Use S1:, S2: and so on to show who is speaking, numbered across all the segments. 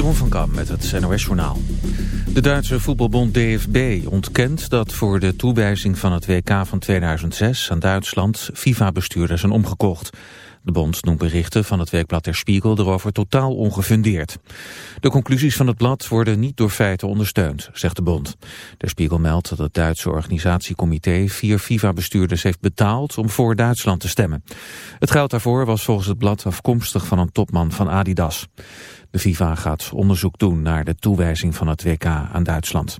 S1: Jeroen van Kam met het NOS Journaal. De Duitse voetbalbond DFB ontkent dat voor de toewijzing van het WK van 2006 aan Duitsland FIFA-bestuurders zijn omgekocht. De bond noemt berichten van het weekblad Der Spiegel erover totaal ongefundeerd. De conclusies van het blad worden niet door feiten ondersteund, zegt de bond. Der Spiegel meldt dat het Duitse organisatiecomité vier FIFA-bestuurders heeft betaald om voor Duitsland te stemmen. Het geld daarvoor was volgens het blad afkomstig van een topman van Adidas. De FIFA gaat onderzoek doen naar de toewijzing van het WK aan Duitsland.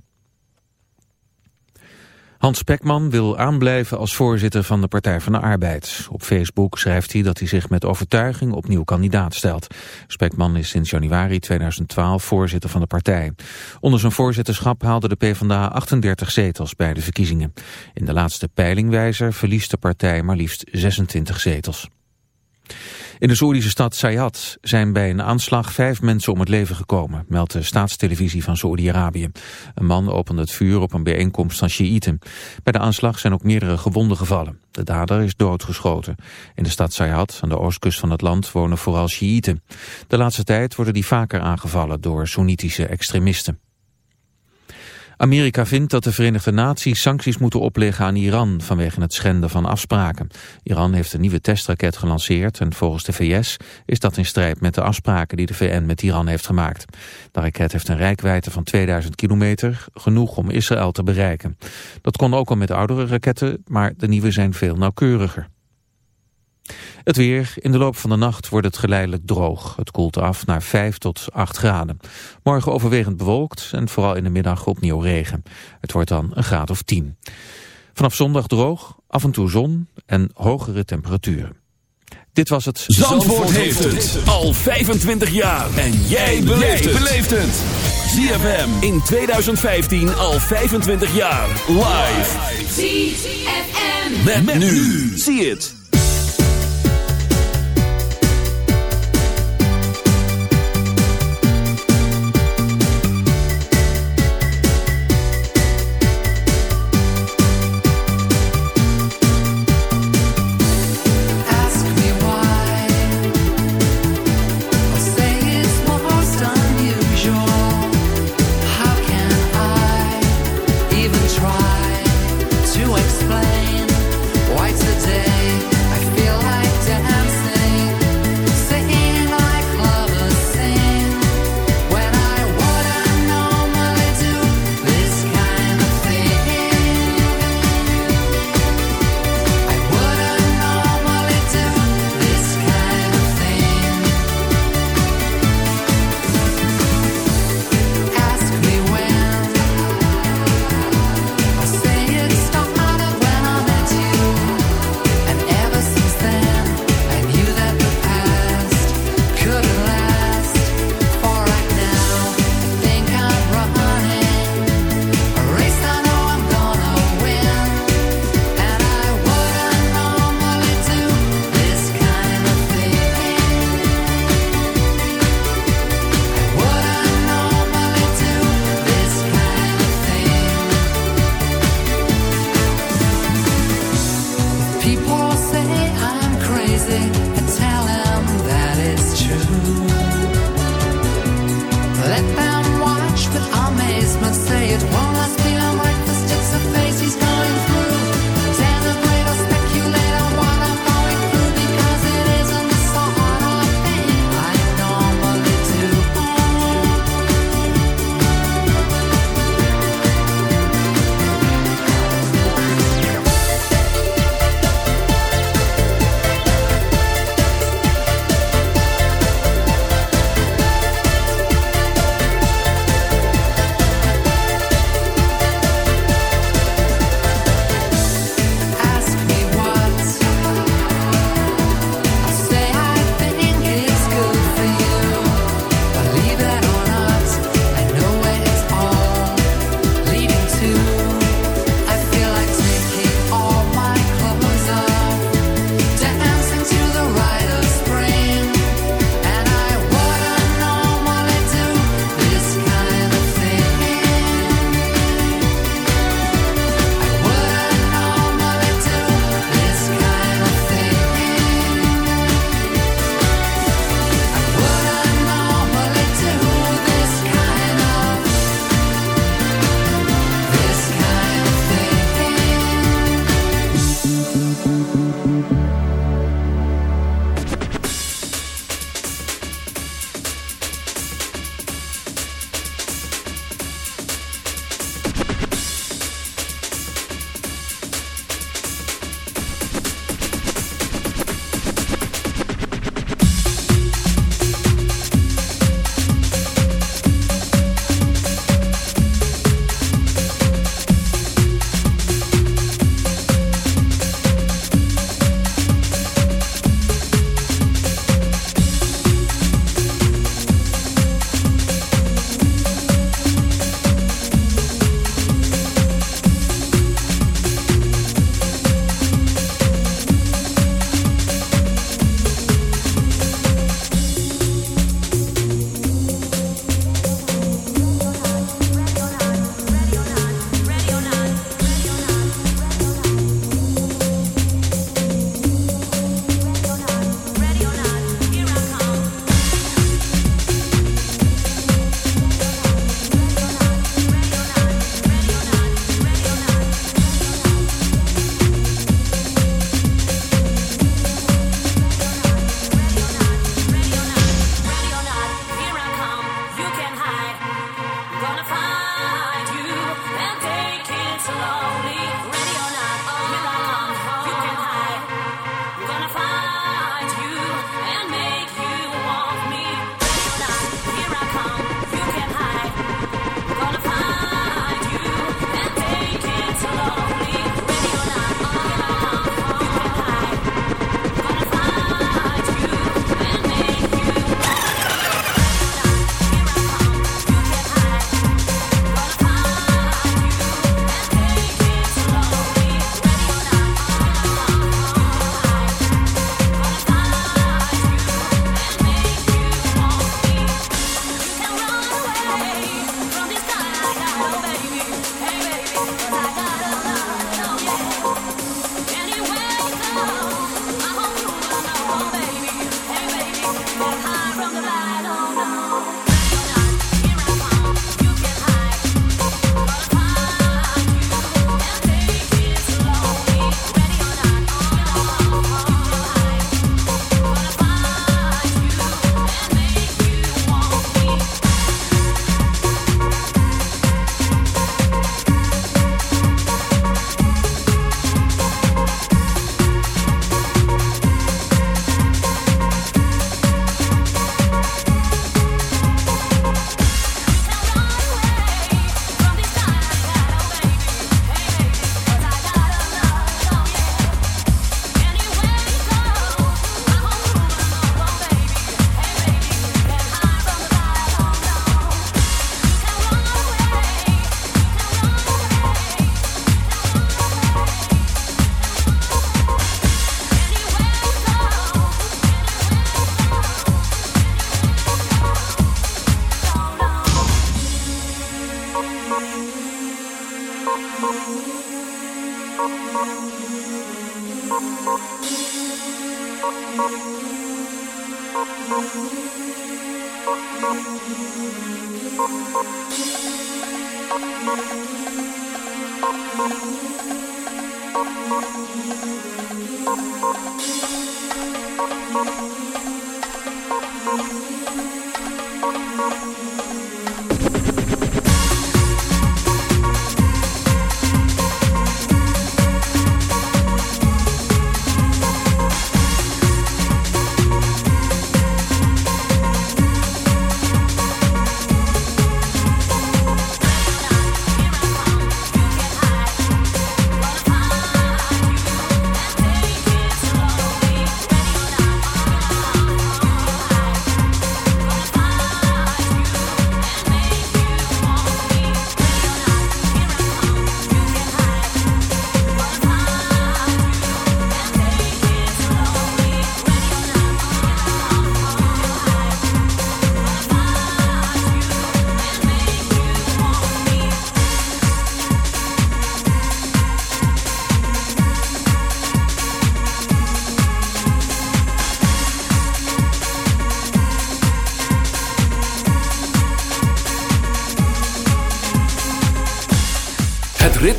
S1: Hans Pekman wil aanblijven als voorzitter van de Partij van de Arbeid. Op Facebook schrijft hij dat hij zich met overtuiging opnieuw kandidaat stelt. Spekman is sinds januari 2012 voorzitter van de partij. Onder zijn voorzitterschap haalde de PvdA 38 zetels bij de verkiezingen. In de laatste peilingwijzer verliest de partij maar liefst 26 zetels. In de Soerdische stad Sayat zijn bij een aanslag vijf mensen om het leven gekomen, meldt de staatstelevisie van Saoedi-Arabië. Een man opende het vuur op een bijeenkomst van Shiiten. Bij de aanslag zijn ook meerdere gewonden gevallen. De dader is doodgeschoten. In de stad Sayat, aan de oostkust van het land, wonen vooral Shiiten. De laatste tijd worden die vaker aangevallen door Soenitische extremisten. Amerika vindt dat de Verenigde Naties sancties moeten opleggen aan Iran vanwege het schenden van afspraken. Iran heeft een nieuwe testraket gelanceerd en volgens de VS is dat in strijd met de afspraken die de VN met Iran heeft gemaakt. De raket heeft een rijkwijde van 2000 kilometer, genoeg om Israël te bereiken. Dat kon ook al met oudere raketten, maar de nieuwe zijn veel nauwkeuriger. Het weer. In de loop van de nacht wordt het geleidelijk droog. Het koelt af naar 5 tot 8 graden. Morgen overwegend bewolkt en vooral in de middag opnieuw regen. Het wordt dan een graad of 10. Vanaf zondag droog, af en toe zon en hogere temperaturen. Dit was het...
S2: Zandvoort, heeft het al 25 jaar. En jij beleeft het. ZFM in 2015 al 25 jaar. Live. ZFM. met nu. Zie het.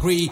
S3: agree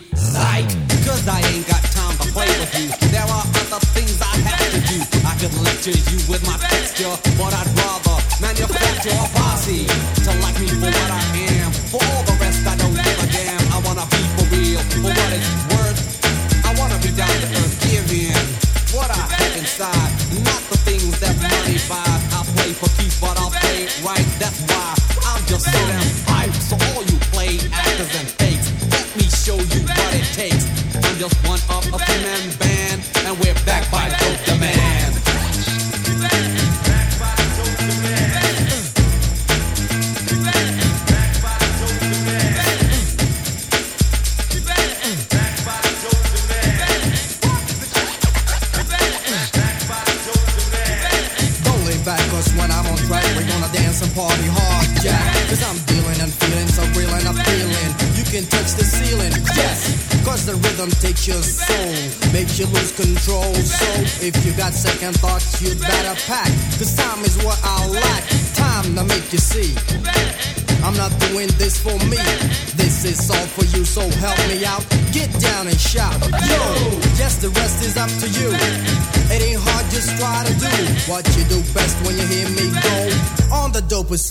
S3: CFFM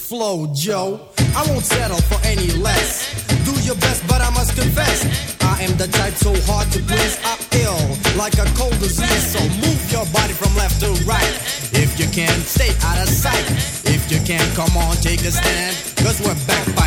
S4: flow, Joe. I won't settle for any less. Do your best, but I must confess, I am the type so hard to please. I'm ill, like a cold disease. So move your body from left to right. If you can't stay out of sight. If you can't, come on, take a stand. Cause we're back by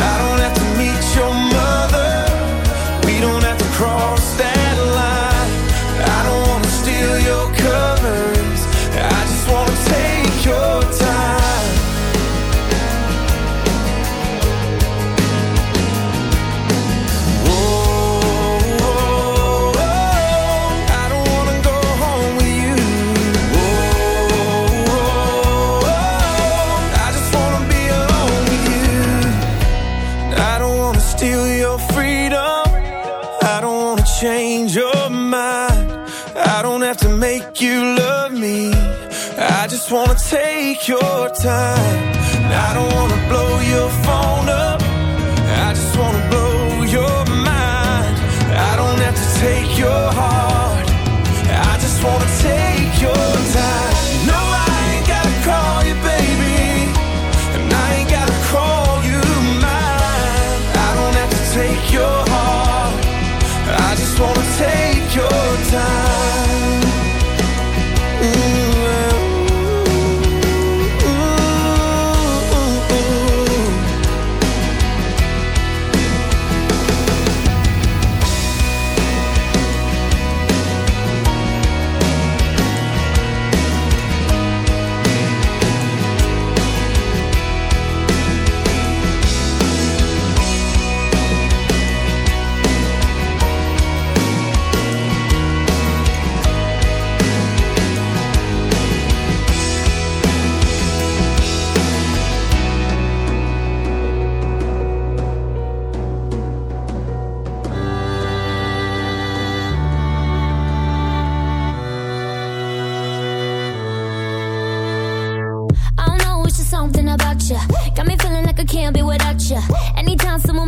S5: I don't have to meet your mother. Wanna steal your freedom. I don't wanna change your mind. I don't have to make you love me. I just wanna take your time. I don't wanna blow your phone up. I just wanna blow your mind. I don't have to take your heart. I just wanna take your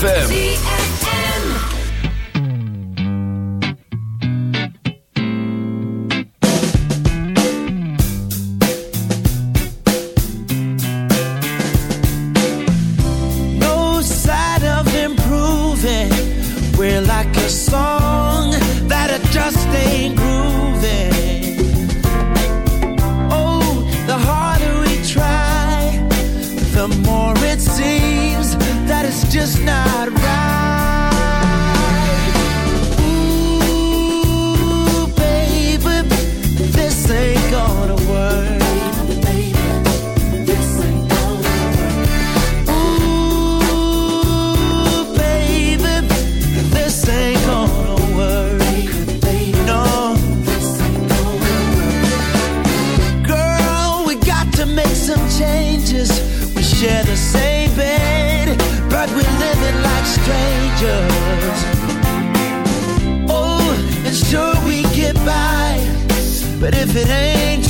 S6: ZFM. We're like a song that I
S7: just
S2: ain't Now. Van ZFM.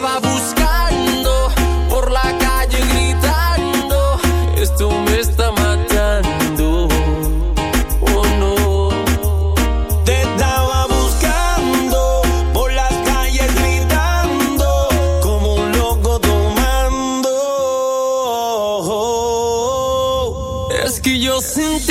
S7: Listen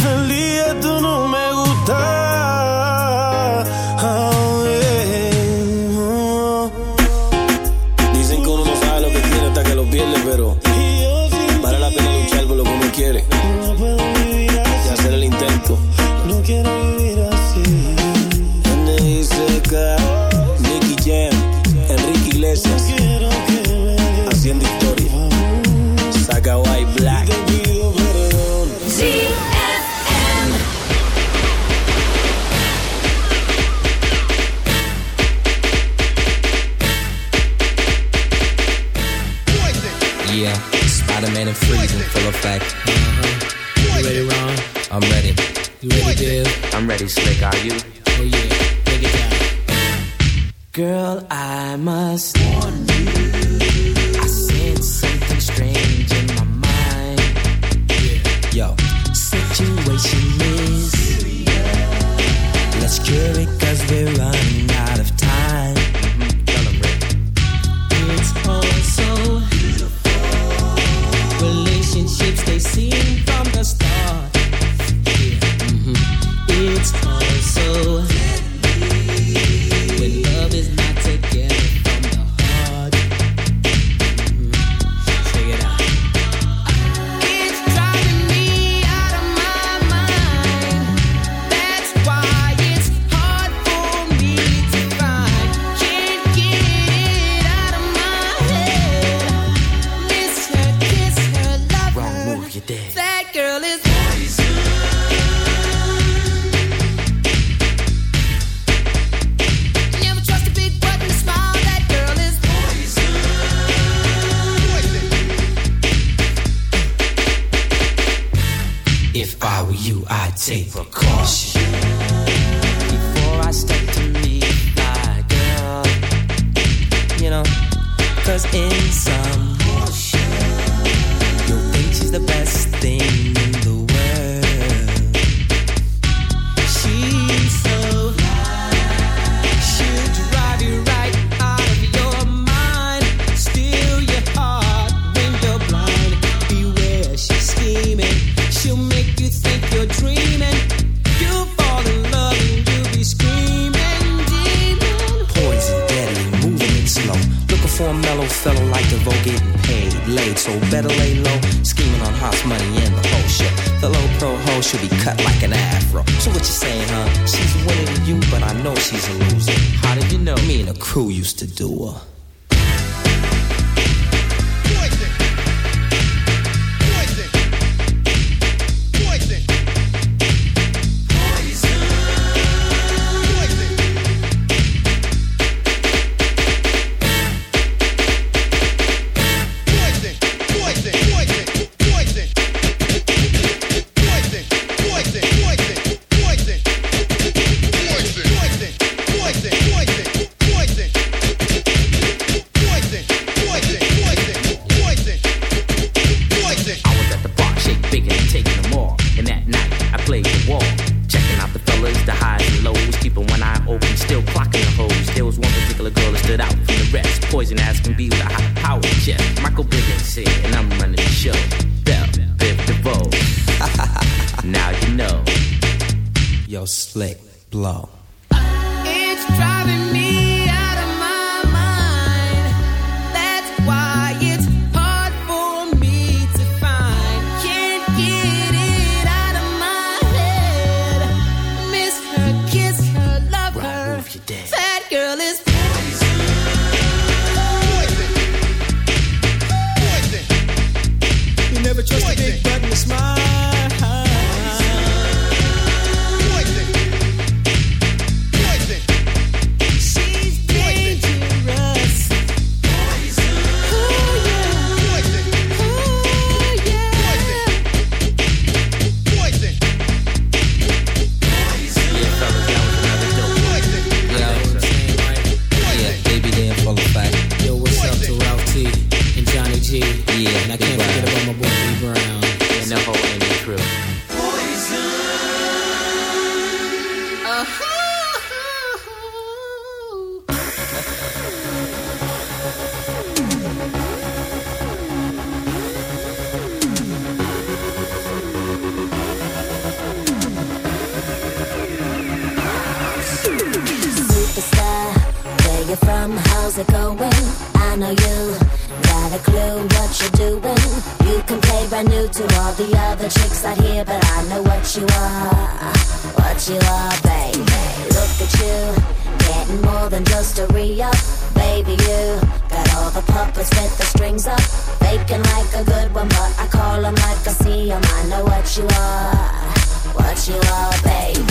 S8: pretty slick, are? ass can be with a high power chest. Michael Bivins here, and I'm running the show. Bell, Biv DeVoe. now you know.
S9: Yo, slick, blow.
S6: What you are, what you are, baby.